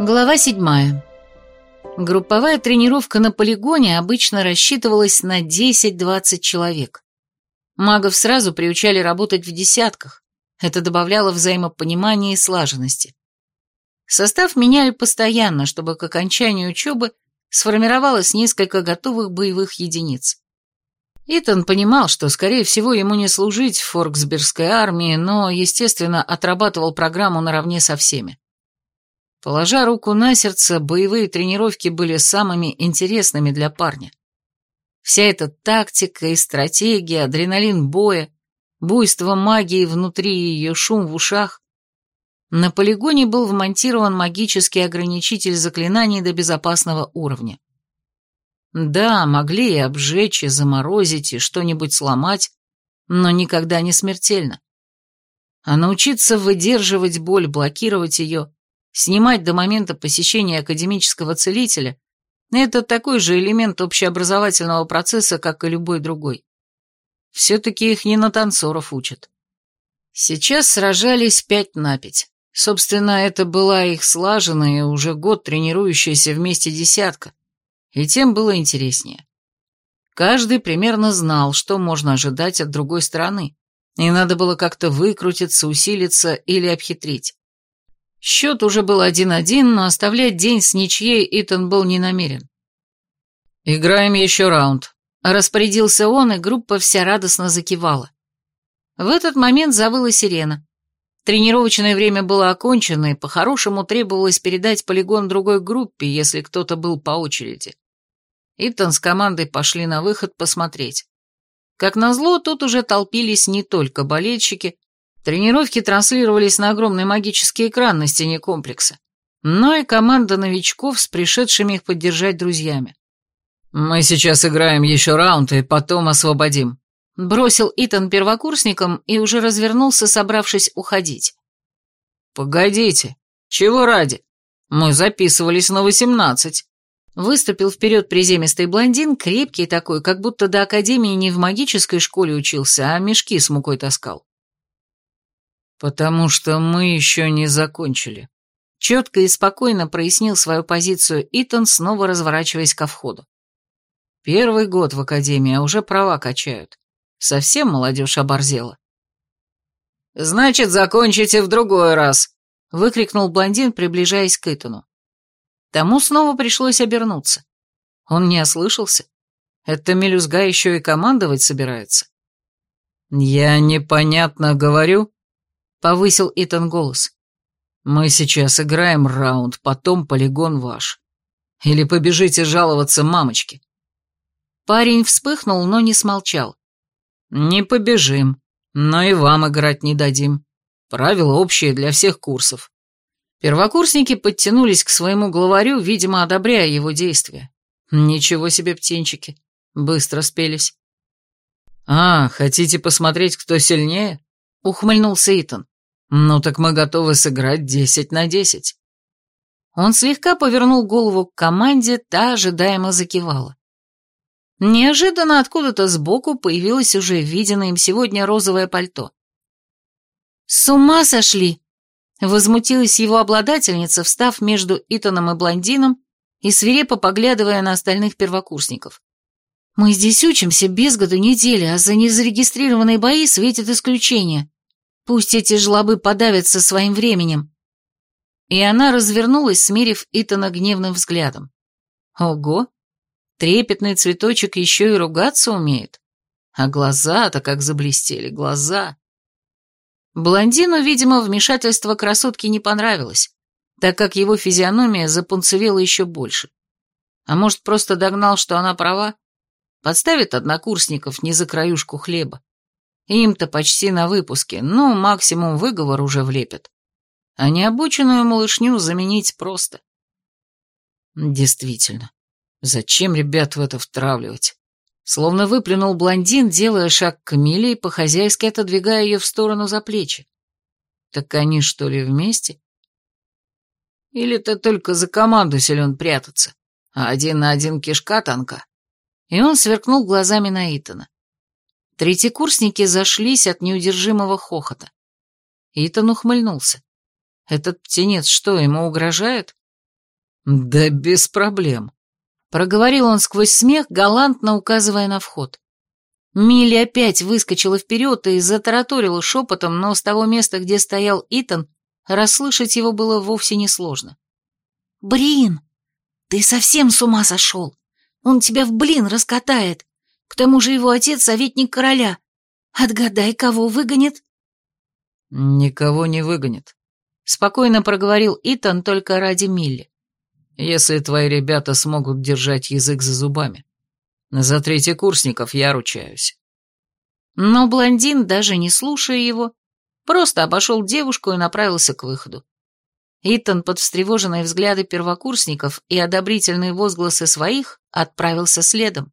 Глава седьмая. Групповая тренировка на полигоне обычно рассчитывалась на 10-20 человек. Магов сразу приучали работать в десятках. Это добавляло взаимопонимания и слаженности. Состав меняли постоянно, чтобы к окончанию учебы сформировалось несколько готовых боевых единиц. Итан понимал, что, скорее всего, ему не служить в Форксбергской армии, но, естественно, отрабатывал программу наравне со всеми. Положа руку на сердце, боевые тренировки были самыми интересными для парня. Вся эта тактика и стратегия, адреналин боя, буйство магии внутри ее, шум в ушах. На полигоне был вмонтирован магический ограничитель заклинаний до безопасного уровня. Да, могли и обжечь, и заморозить, и что-нибудь сломать, но никогда не смертельно. А научиться выдерживать боль, блокировать ее, Снимать до момента посещения академического целителя – это такой же элемент общеобразовательного процесса, как и любой другой. Все-таки их не на танцоров учат. Сейчас сражались пять на пять. Собственно, это была их слаженная, уже год тренирующаяся вместе десятка, и тем было интереснее. Каждый примерно знал, что можно ожидать от другой стороны, и надо было как-то выкрутиться, усилиться или обхитрить. Счет уже был один-один, но оставлять день с ничьей Итан был не намерен. «Играем еще раунд», — распорядился он, и группа вся радостно закивала. В этот момент завыла сирена. Тренировочное время было окончено, и по-хорошему требовалось передать полигон другой группе, если кто-то был по очереди. Итан с командой пошли на выход посмотреть. Как назло, тут уже толпились не только болельщики, Тренировки транслировались на огромный магический экран на стене комплекса, но и команда новичков с пришедшими их поддержать друзьями. «Мы сейчас играем еще раунд и потом освободим», — бросил Итан первокурсникам и уже развернулся, собравшись уходить. «Погодите, чего ради? Мы записывались на восемнадцать». Выступил вперед приземистый блондин, крепкий такой, как будто до академии не в магической школе учился, а мешки с мукой таскал. «Потому что мы еще не закончили», — четко и спокойно прояснил свою позицию Итан, снова разворачиваясь ко входу. «Первый год в академии, а уже права качают. Совсем молодежь оборзела». «Значит, закончите в другой раз», — выкрикнул блондин, приближаясь к Итану. Тому снова пришлось обернуться. Он не ослышался. Это мелюзга еще и командовать собирается. «Я непонятно говорю», повысил Итан голос. «Мы сейчас играем раунд, потом полигон ваш. Или побежите жаловаться мамочке». Парень вспыхнул, но не смолчал. «Не побежим, но и вам играть не дадим. Правила общие для всех курсов». Первокурсники подтянулись к своему главарю, видимо, одобряя его действия. Ничего себе птенчики, быстро спелись. «А, хотите посмотреть, кто сильнее?» — ухмыльнулся Итан. «Ну так мы готовы сыграть десять на десять». Он слегка повернул голову к команде, та ожидаемо закивала. Неожиданно откуда-то сбоку появилось уже виденное им сегодня розовое пальто. «С ума сошли!» — возмутилась его обладательница, встав между Итаном и блондином и свирепо поглядывая на остальных первокурсников. «Мы здесь учимся без году недели, а за незарегистрированные бои светит исключение. Пусть эти жлобы подавятся своим временем. И она развернулась, смирив Итана гневным взглядом. Ого! Трепетный цветочек еще и ругаться умеет. А глаза-то как заблестели, глаза. Блондину, видимо, вмешательство красотки не понравилось, так как его физиономия запунцевела еще больше. А может, просто догнал, что она права? Подставит однокурсников не за краюшку хлеба. Им-то почти на выпуске, ну, максимум выговор уже влепят. А необученную малышню заменить просто. Действительно, зачем ребят в это втравливать? Словно выплюнул блондин, делая шаг к Миле и по-хозяйски отодвигая ее в сторону за плечи. Так они что ли вместе? Или ты только за команду силен прятаться, а один на один кишка танка? И он сверкнул глазами на Итана. Третьекурсники зашлись от неудержимого хохота. Итан ухмыльнулся. Этот птенец что, ему угрожает? Да без проблем. Проговорил он сквозь смех, галантно указывая на вход. Милли опять выскочила вперед и затараторила шепотом, но с того места, где стоял Итан, расслышать его было вовсе не сложно. «Брин, ты совсем с ума сошел? Он тебя в блин раскатает. К тому же его отец — советник короля. Отгадай, кого выгонит?» «Никого не выгонит», — спокойно проговорил Итан только ради Милли. «Если твои ребята смогут держать язык за зубами. За третьекурсников я ручаюсь». Но блондин, даже не слушая его, просто обошел девушку и направился к выходу. Итан под встревоженные взгляды первокурсников и одобрительные возгласы своих отправился следом.